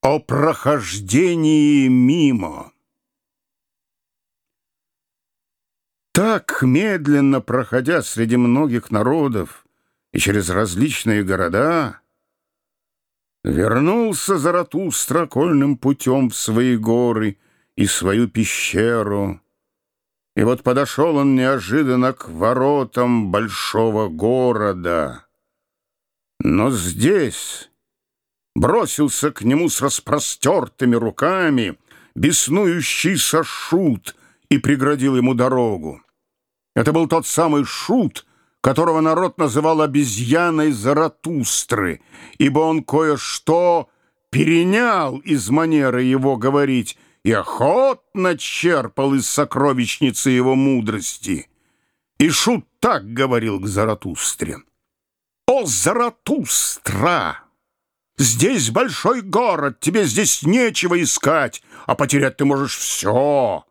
О прохождении мимо Так, медленно проходя среди многих народов и через различные города, Вернулся Заратустра кольным путем в свои горы и свою пещеру. И вот подошел он неожиданно к воротам большого города. Но здесь бросился к нему с распростертыми руками беснующийся шут и преградил ему дорогу. Это был тот самый шут, которого народ называл обезьяной Заратустры, ибо он кое-что перенял из манеры его говорить и охотно черпал из сокровищницы его мудрости. И шут так говорил к Заратустре. «О, Заратустра!» Здесь большой город, тебе здесь нечего искать, а потерять ты можешь все.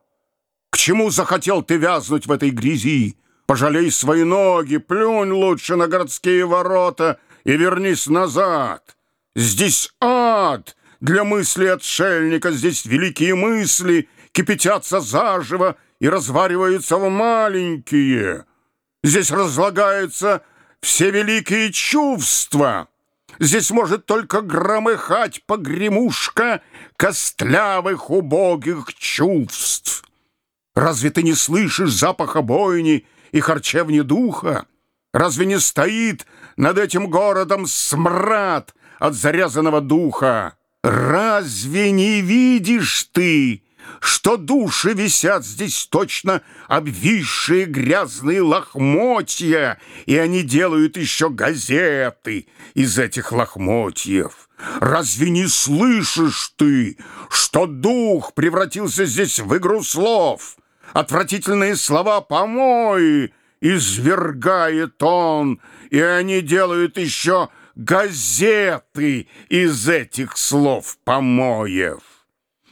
К чему захотел ты вязнуть в этой грязи? Пожалей свои ноги, плюнь лучше на городские ворота и вернись назад. Здесь ад для мысли отшельника, здесь великие мысли кипятятся заживо и развариваются в маленькие. Здесь разлагаются все великие чувства». Здесь может только громыхать погремушка костлявых убогих чувств. Разве ты не слышишь запаха бойни и харчевни духа? Разве не стоит над этим городом смрад от зарезанного духа? Разве не видишь ты, что души висят здесь точно обвисшие грязные лохмотья, и они делают еще газеты из этих лохмотьев. Разве не слышишь ты, что дух превратился здесь в игру слов? Отвратительные слова помои извергает он, и они делают еще газеты из этих слов помоев.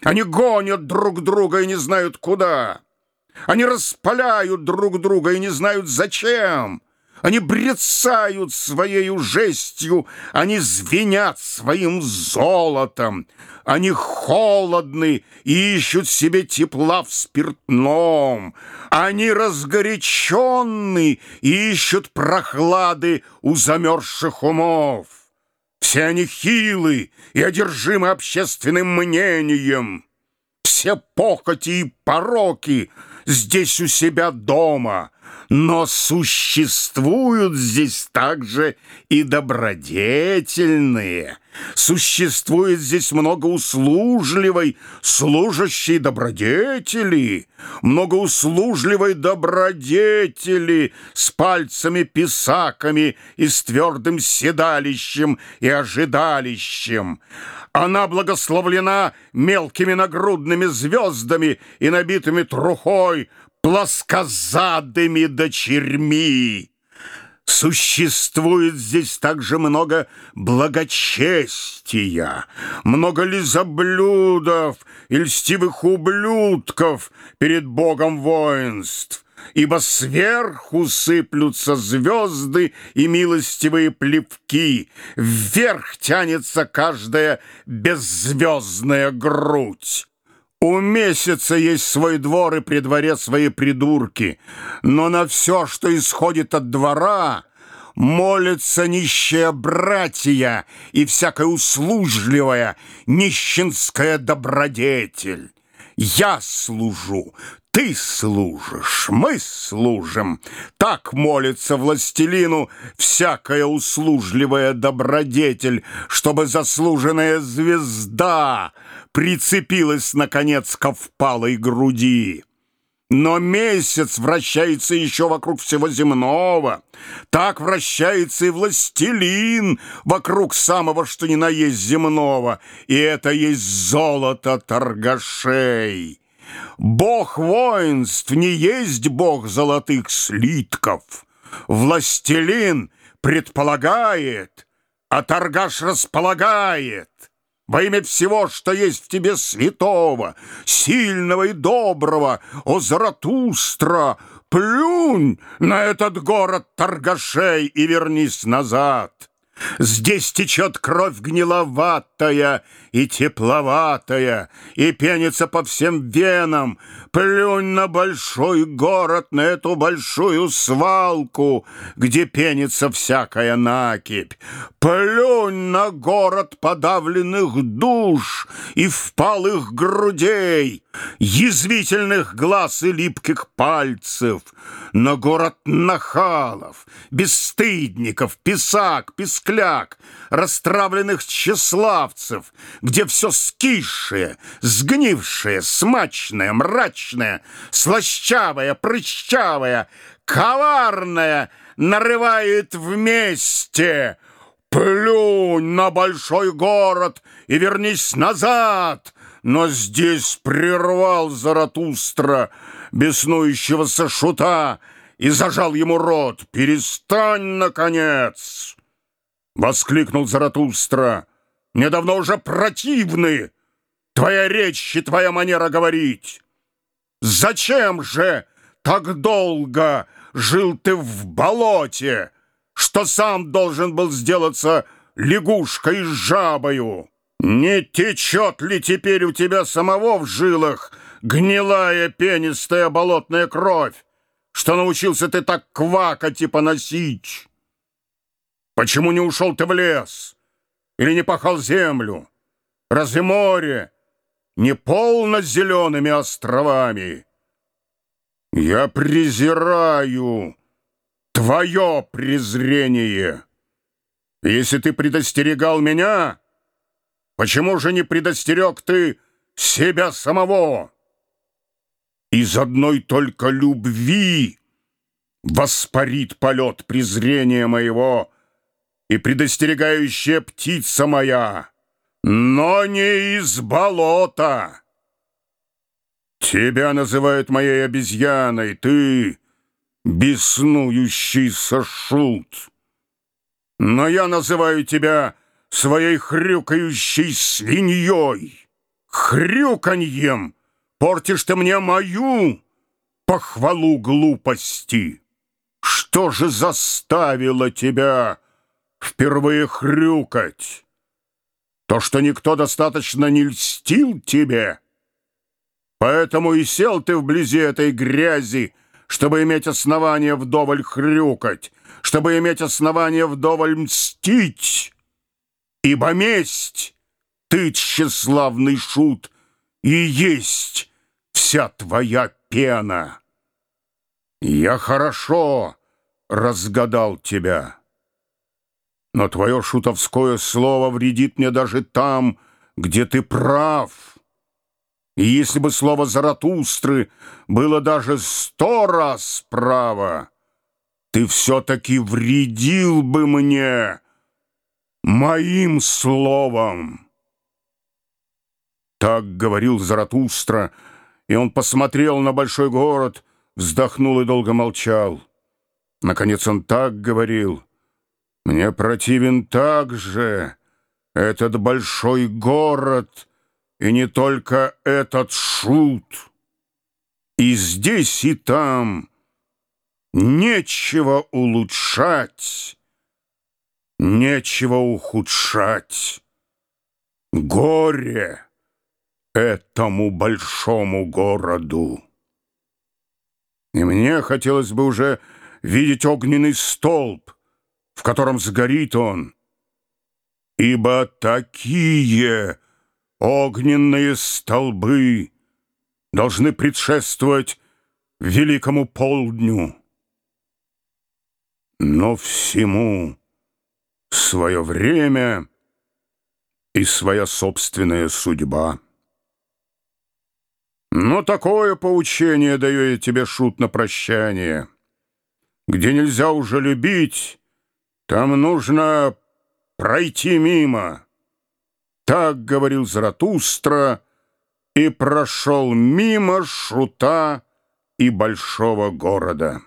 Они гонят друг друга и не знают куда. Они распаляют друг друга и не знают зачем. Они брецают своей жестью, они звенят своим золотом. Они холодны и ищут себе тепла в спиртном. Они разгоряченны и ищут прохлады у замерзших умов. Все они хилы и одержимы общественным мнением. Все похоти и пороки здесь у себя дома, но существуют здесь также и добродетельные. Существует здесь много услужливой, служащей добродетели, много услужливой добродетели с пальцами-писаками и с твердым седалищем и ожидалищем. Она благословлена мелкими нагрудными звездами и набитыми трухой, плоскозадыми дочерьми. Существует здесь также много благочестия, много лизоблюдов и льстивых ублюдков перед Богом воинств, ибо сверху сыплются звезды и милостивые плевки, вверх тянется каждая беззвездная грудь. У месяца есть свой двор и при дворе свои придурки, но на все, что исходит от двора, молятся нищие братья и всякая услужливая нищенская добродетель. Я служу, ты служишь, мы служим. Так молится властелину всякая услужливая добродетель, чтобы заслуженная звезда прицепилась, наконец, ко впалой груди. Но месяц вращается еще вокруг всего земного. Так вращается и властелин вокруг самого, что ни на есть земного. И это есть золото торгашей. Бог воинств не есть бог золотых слитков. Властелин предполагает, а торгаш располагает. Во имя всего, что есть в тебе святого, сильного и доброго, о Заратустра, плюнь на этот город торгашей и вернись назад. Здесь течет кровь гниловатая и тепловатая, И пенится по всем венам. Плюнь на большой город, на эту большую свалку, Где пенится всякая накипь. Плюнь на город подавленных душ и впалых грудей, Язвительных глаз и липких пальцев, На город нахалов, бесстыдников, писак, песков, скляк, расстравленных тщеславцев, где все скисшее, сгнившее, смачное, мрачное, слащавое, прыщавое, коварное нарывает вместе. Плюнь на большой город и вернись назад. Но здесь прервал Заратустра, беснующегося шута, и зажал ему рот. «Перестань, наконец!» Воскликнул Заратустра. «Мне давно уже противны твоя речь и твоя манера говорить. Зачем же так долго жил ты в болоте, что сам должен был сделаться лягушкой с жабою? Не течет ли теперь у тебя самого в жилах гнилая пенистая болотная кровь, что научился ты так квакать и поносить?» Почему не ушел ты в лес? Или не пахал землю? Разве море не полно зелеными островами? Я презираю твое презрение. Если ты предостерегал меня, почему же не предостерег ты себя самого? Из одной только любви воспарит полет презрения моего — и предостерегающая птица моя, но не из болота. Тебя называют моей обезьяной, ты беснующийся шут. Но я называю тебя своей хрюкающей свиньей. Хрюканьем портишь ты мне мою похвалу глупости. Что же заставило тебя впервые хрюкать. То, что никто достаточно не льстил тебе. Поэтому и сел ты вблизи этой грязи, чтобы иметь основание вдоволь хрюкать, чтобы иметь основание вдоволь мстить. Ибо месть, ты, тщеславный шут, и есть вся твоя пена. Я хорошо разгадал тебя. Но твое шутовское слово вредит мне даже там, где ты прав. И если бы слово Заратустры было даже сто раз право, ты все-таки вредил бы мне моим словом. Так говорил Заратустра, и он посмотрел на большой город, вздохнул и долго молчал. Наконец он так говорил — мне противен также этот большой город, и не только этот шут. И здесь, и там нечего улучшать, нечего ухудшать. Горе этому большому городу. И мне хотелось бы уже видеть огненный столб, в котором сгорит он. Ибо такие огненные столбы должны предшествовать великому полдню. Но всему свое время и своя собственная судьба. Но такое поучение даю я тебе, шут, на прощание, где нельзя уже любить, там нужно пройти мимо. Так говорил Заратустра и прошел мимо шута и большого города.